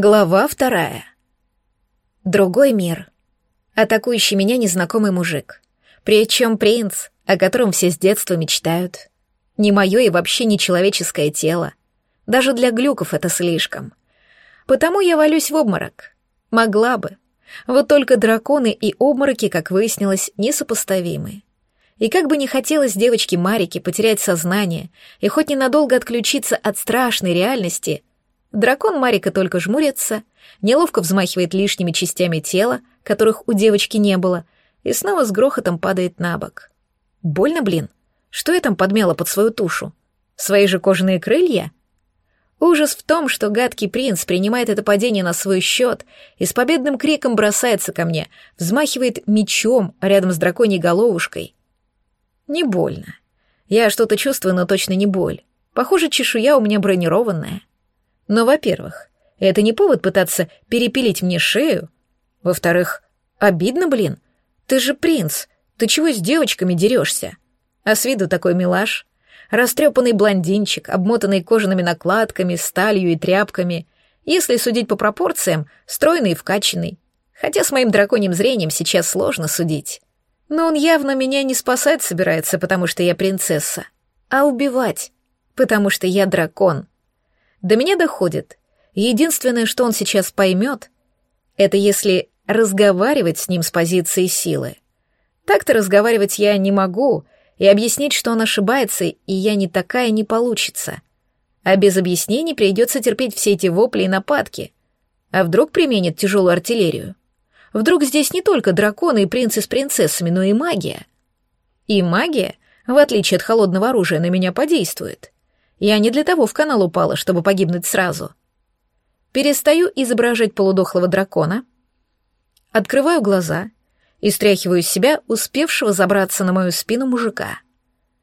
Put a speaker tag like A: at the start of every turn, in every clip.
A: Глава вторая. Другой мир. Атакующий меня незнакомый мужик. Причем принц, о котором все с детства мечтают. Не мое и вообще не человеческое тело. Даже для глюков это слишком. Потому я валюсь в обморок. Могла бы. Вот только драконы и обмороки, как выяснилось, несопоставимы. И как бы не хотелось девочке Марике потерять сознание и хоть ненадолго отключиться от страшной реальности — Дракон Марика только жмурится, неловко взмахивает лишними частями тела, которых у девочки не было, и снова с грохотом падает на бок. Больно, блин. Что я там подмяла под свою тушу? Свои же кожаные крылья? Ужас в том, что гадкий принц принимает это падение на свой счет и с победным криком бросается ко мне, взмахивает мечом рядом с драконьей головушкой. Не больно. Я что-то чувствую, но точно не боль. Похоже, чешуя у меня бронированная. Но, во-первых, это не повод пытаться перепилить мне шею. Во-вторых, обидно, блин. Ты же принц, ты чего с девочками дерешься? А с виду такой милаш. Растрепанный блондинчик, обмотанный кожаными накладками, сталью и тряпками. Если судить по пропорциям, стройный и вкачанный. Хотя с моим драконьим зрением сейчас сложно судить. Но он явно меня не спасать собирается, потому что я принцесса, а убивать, потому что я дракон. До меня доходит. Единственное, что он сейчас поймет, это если разговаривать с ним с позиции силы. Так-то разговаривать я не могу, и объяснить, что он ошибается, и я не такая, не получится. А без объяснений придется терпеть все эти вопли и нападки. А вдруг применит тяжелую артиллерию? Вдруг здесь не только драконы и принцы с принцессами, но и магия? И магия, в отличие от холодного оружия, на меня подействует. Я не для того в канал упала, чтобы погибнуть сразу. Перестаю изображать полудохлого дракона, открываю глаза и стряхиваю из себя успевшего забраться на мою спину мужика.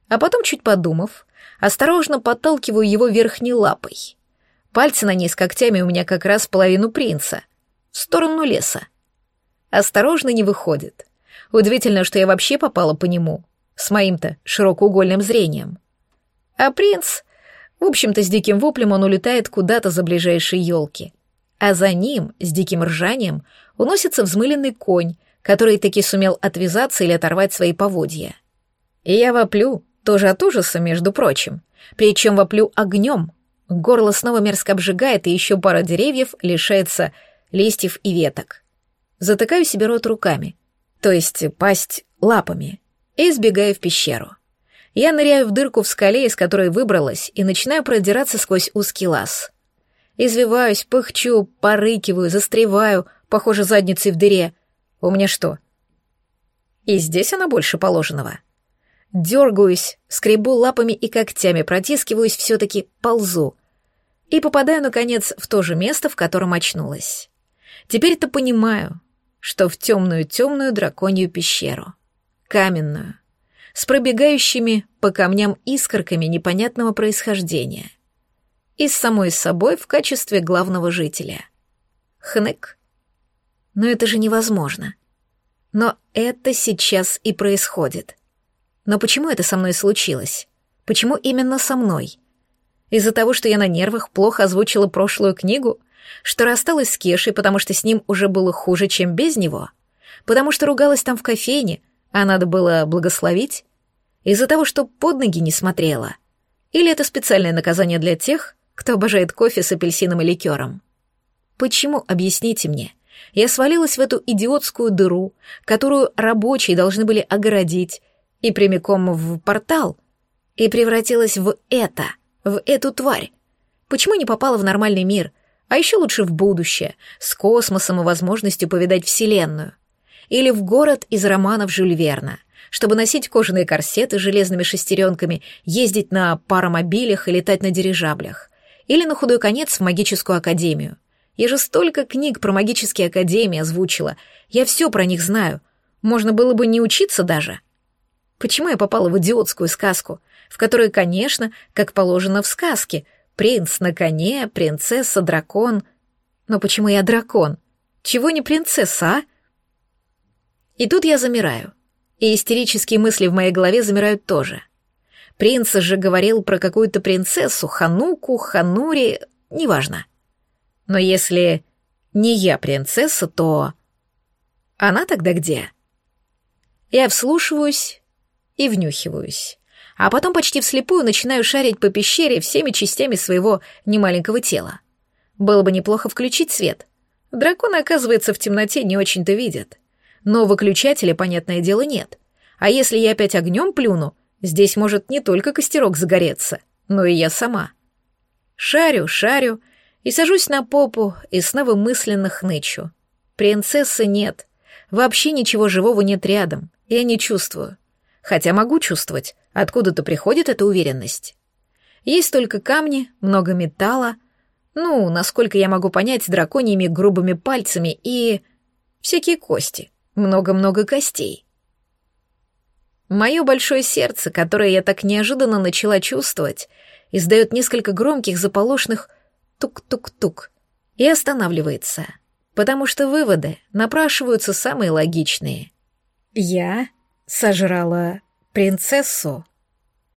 A: А потом, чуть подумав, осторожно подталкиваю его верхней лапой. Пальцы на ней с когтями у меня как раз половину принца, в сторону леса. Осторожно не выходит. Удивительно, что я вообще попала по нему, с моим-то широкоугольным зрением. А принц в общем-то, с диким воплем он улетает куда-то за ближайшие елки. А за ним, с диким ржанием, уносится взмыленный конь, который таки сумел отвязаться или оторвать свои поводья. И я воплю, тоже от ужаса, между прочим. Причем воплю огнем. Горло снова мерзко обжигает, и еще пара деревьев лишается листьев и веток. Затыкаю себе рот руками, то есть пасть лапами, и сбегаю в пещеру. Я ныряю в дырку в скале, из которой выбралась, и начинаю продираться сквозь узкий лаз. Извиваюсь, пыхчу, порыкиваю, застреваю, похоже, задницей в дыре. У меня что? И здесь она больше положенного. Дергаюсь, скребу лапами и когтями, протискиваюсь, все-таки ползу. И попадаю, наконец, в то же место, в котором очнулась. Теперь-то понимаю, что в темную-темную драконью пещеру. Каменную с пробегающими по камням искорками непонятного происхождения. И с самой собой в качестве главного жителя. Хнык. Но это же невозможно. Но это сейчас и происходит. Но почему это со мной случилось? Почему именно со мной? Из-за того, что я на нервах плохо озвучила прошлую книгу? Что рассталась с Кешей, потому что с ним уже было хуже, чем без него? Потому что ругалась там в кофейне, а надо было благословить? Из-за того, что под ноги не смотрела? Или это специальное наказание для тех, кто обожает кофе с апельсином и ликером? Почему, объясните мне, я свалилась в эту идиотскую дыру, которую рабочие должны были огородить, и прямиком в портал, и превратилась в это, в эту тварь? Почему не попала в нормальный мир, а еще лучше в будущее, с космосом и возможностью повидать Вселенную? Или в город из романов Жюль Верна, чтобы носить кожаные корсеты с железными шестеренками, ездить на паромобилях и летать на дирижаблях, или на худой конец в магическую академию. Я же столько книг про магические академии озвучила, я все про них знаю, можно было бы не учиться даже. Почему я попала в идиотскую сказку, в которой, конечно, как положено в сказке, принц на коне, принцесса, дракон. Но почему я дракон? Чего не принцесса, а? И тут я замираю. И истерические мысли в моей голове замирают тоже. Принц же говорил про какую-то принцессу, Хануку, Ханури, неважно. Но если не я принцесса, то... Она тогда где? Я вслушиваюсь и внюхиваюсь, а потом почти вслепую начинаю шарить по пещере всеми частями своего немаленького тела. Было бы неплохо включить свет. Драконы, оказывается, в темноте не очень-то видят. Но выключателя, понятное дело, нет. А если я опять огнем плюну, здесь может не только костерок загореться, но и я сама. Шарю, шарю, и сажусь на попу, и снова мысленно хнычу. Принцессы нет. Вообще ничего живого нет рядом. Я не чувствую. Хотя могу чувствовать, откуда-то приходит эта уверенность. Есть только камни, много металла, ну, насколько я могу понять, драконьими грубыми пальцами и... всякие кости. Много-много костей. Мое большое сердце, которое я так неожиданно начала чувствовать, издает несколько громких заполошных тук-тук-тук и останавливается, потому что выводы напрашиваются самые логичные. Я сожрала принцессу.